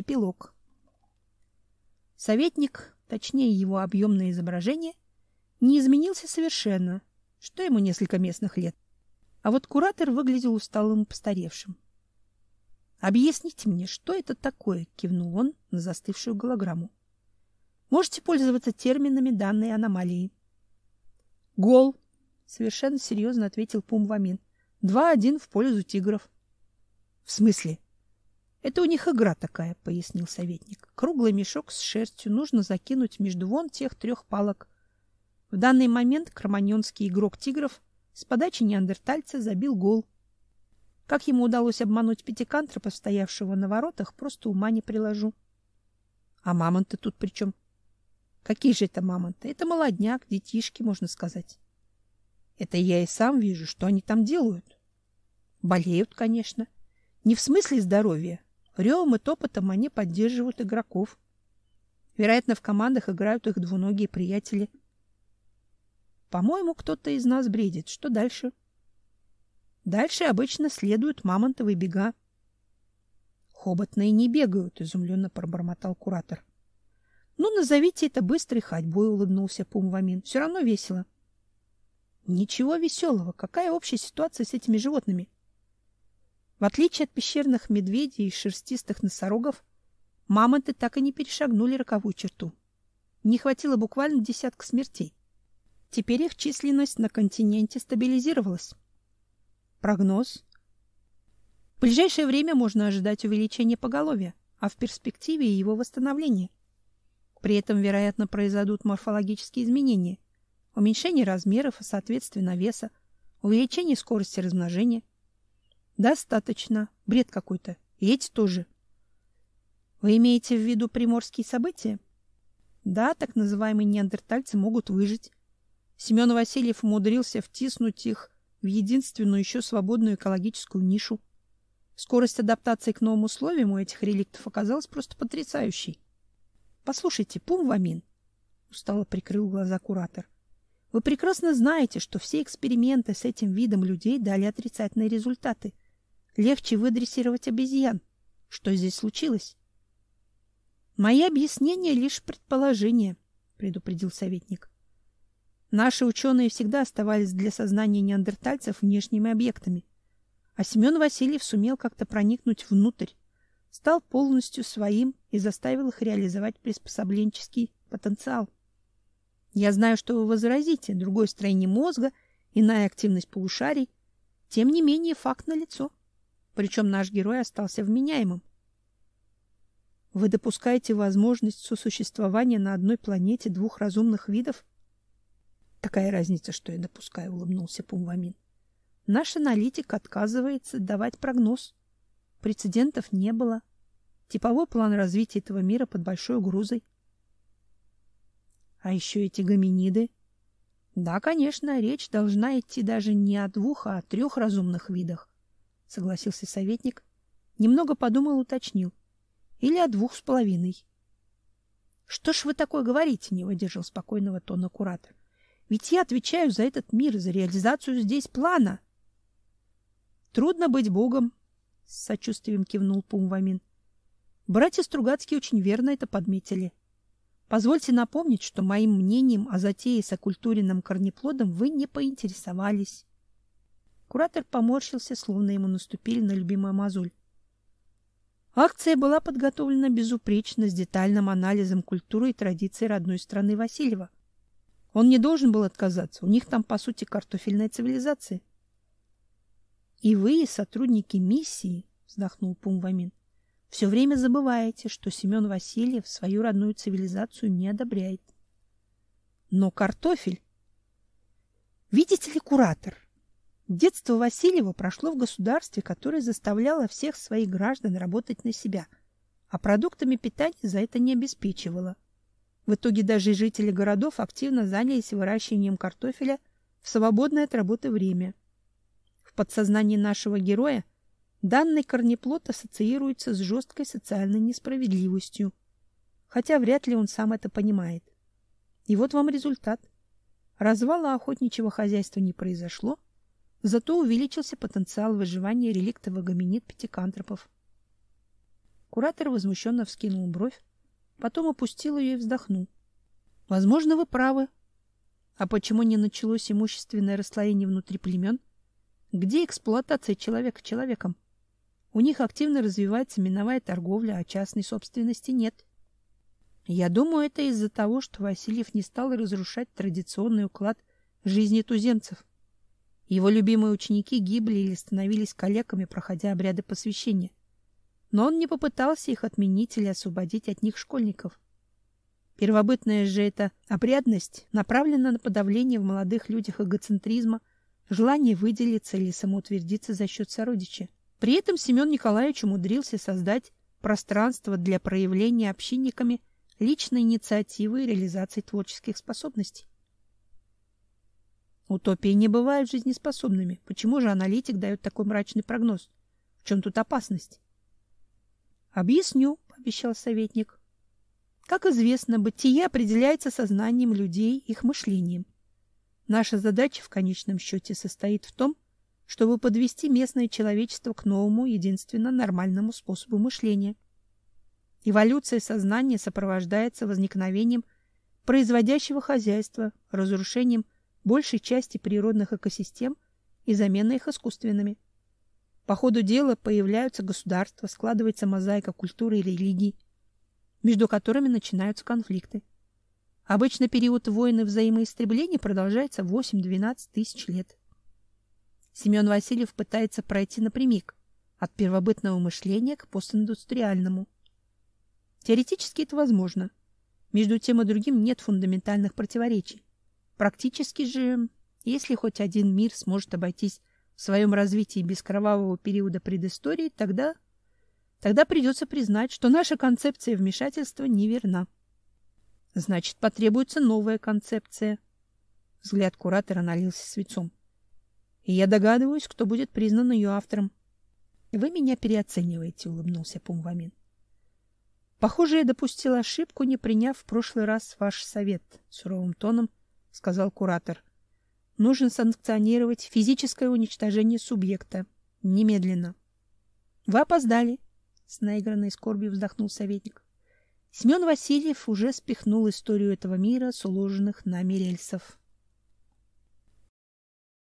Эпилог. Советник, точнее его объемное изображение, не изменился совершенно, что ему несколько местных лет. А вот куратор выглядел усталым и постаревшим. «Объясните мне, что это такое?» — кивнул он на застывшую голограмму. «Можете пользоваться терминами данной аномалии». «Гол!» — совершенно серьезно ответил Пумвамин. «Два-один в пользу тигров». «В смысле?» «Это у них игра такая», — пояснил советник. «Круглый мешок с шерстью нужно закинуть между вон тех трех палок. В данный момент кроманьонский игрок тигров с подачи неандертальца забил гол. Как ему удалось обмануть пятикантропа, стоявшего на воротах, просто ума не приложу. А мамонты тут при чем? Какие же это мамонты? Это молодняк, детишки, можно сказать. Это я и сам вижу, что они там делают. Болеют, конечно. Не в смысле здоровья. Ревом и топотом они поддерживают игроков. Вероятно, в командах играют их двуногие приятели. По-моему, кто-то из нас бредит. Что дальше? — Дальше обычно следуют мамонтовые бега. Хоботные не бегают, изумленно пробормотал куратор. Ну, назовите это быстрой ходьбой, улыбнулся Пумвамин. Все равно весело. Ничего веселого. Какая общая ситуация с этими животными? В отличие от пещерных медведей и шерстистых носорогов, мамонты так и не перешагнули роковую черту. Не хватило буквально десятка смертей. Теперь их численность на континенте стабилизировалась. Прогноз. В ближайшее время можно ожидать увеличения поголовья, а в перспективе его восстановления. При этом, вероятно, произойдут морфологические изменения. Уменьшение размеров и, соответственно, веса, увеличение скорости размножения. Достаточно. Бред какой-то. И эти тоже. Вы имеете в виду приморские события? Да, так называемые неандертальцы могут выжить. Семен Васильев умудрился втиснуть их в единственную еще свободную экологическую нишу. Скорость адаптации к новым условиям у этих реликтов оказалась просто потрясающей. Послушайте, Пумвамин, устало прикрыл глаза куратор. Вы прекрасно знаете, что все эксперименты с этим видом людей дали отрицательные результаты. Легче выдрессировать обезьян. Что здесь случилось? Мои объяснения лишь предположения, предупредил советник. Наши ученые всегда оставались для сознания неандертальцев внешними объектами. А Семен Васильев сумел как-то проникнуть внутрь, стал полностью своим и заставил их реализовать приспособленческий потенциал. Я знаю, что вы возразите, другое строение мозга, иная активность полушарий. Тем не менее, факт налицо. Причем наш герой остался вменяемым. Вы допускаете возможность сосуществования на одной планете двух разумных видов? Какая разница, что я допускаю, улыбнулся Пумвамин. Наш аналитик отказывается давать прогноз. Прецедентов не было. Типовой план развития этого мира под большой угрозой. А еще эти гоминиды. Да, конечно, речь должна идти даже не о двух, а о трех разумных видах, согласился советник. Немного подумал, уточнил. Или о двух с половиной. Что ж вы такое говорите, не выдержал спокойного тона куратор. Ведь я отвечаю за этот мир, за реализацию здесь плана. Трудно быть богом, с сочувствием кивнул Пумвамин. Братья Стругацкие очень верно это подметили. Позвольте напомнить, что моим мнением о затее с оккультуренным корнеплодом вы не поинтересовались. Куратор поморщился, словно ему наступили на любимую мозоль. Акция была подготовлена безупречно, с детальным анализом культуры и традиций родной страны Васильева. Он не должен был отказаться. У них там, по сути, картофельная цивилизация. И вы, сотрудники миссии, вздохнул Пумвамин, все время забываете, что Семен Васильев свою родную цивилизацию не одобряет. Но картофель... Видите ли, куратор, детство Васильева прошло в государстве, которое заставляло всех своих граждан работать на себя, а продуктами питания за это не обеспечивало. В итоге даже жители городов активно занялись выращиванием картофеля в свободное от работы время. В подсознании нашего героя данный корнеплод ассоциируется с жесткой социальной несправедливостью, хотя вряд ли он сам это понимает. И вот вам результат. Развала охотничьего хозяйства не произошло, зато увеличился потенциал выживания реликтовых гоминид пятикантропов. Куратор возмущенно вскинул бровь, потом опустил ее и вздохнул. Возможно, вы правы. А почему не началось имущественное расслоение внутри племен? Где эксплуатация человека человеком? У них активно развивается миновая торговля, а частной собственности нет. Я думаю, это из-за того, что Васильев не стал разрушать традиционный уклад жизни туземцев. Его любимые ученики гибли или становились калеками, проходя обряды посвящения. Но он не попытался их отменить или освободить от них школьников. Первобытная же эта обрядность направлена на подавление в молодых людях эгоцентризма, желание выделиться или самоутвердиться за счет сородича. При этом Семен Николаевич умудрился создать пространство для проявления общинниками личной инициативы и реализации творческих способностей. Утопии не бывают жизнеспособными. Почему же аналитик дает такой мрачный прогноз? В чем тут опасность? Объясню, пообещал советник. Как известно, бытие определяется сознанием людей, их мышлением. Наша задача в конечном счете состоит в том, чтобы подвести местное человечество к новому, единственно нормальному способу мышления – Эволюция сознания сопровождается возникновением производящего хозяйства, разрушением большей части природных экосистем и заменой их искусственными. По ходу дела появляются государства, складывается мозаика культуры и религий, между которыми начинаются конфликты. Обычно период войн и взаимоистребления продолжается 8-12 тысяч лет. Семен Васильев пытается пройти напрямик от первобытного мышления к постиндустриальному – Теоретически это возможно. Между тем и другим нет фундаментальных противоречий. Практически же, если хоть один мир сможет обойтись в своем развитии без кровавого периода предыстории, тогда тогда придется признать, что наша концепция вмешательства неверна. Значит, потребуется новая концепция. Взгляд куратора налился свечом. И я догадываюсь, кто будет признан ее автором. Вы меня переоцениваете, улыбнулся Пумвамин. Похоже, я допустил ошибку, не приняв в прошлый раз ваш совет, суровым тоном сказал куратор. Нужно санкционировать физическое уничтожение субъекта немедленно. Вы опоздали, с наигранной скорбью вздохнул советник. Семен Васильев уже спихнул историю этого мира с уложенных нами рельсов.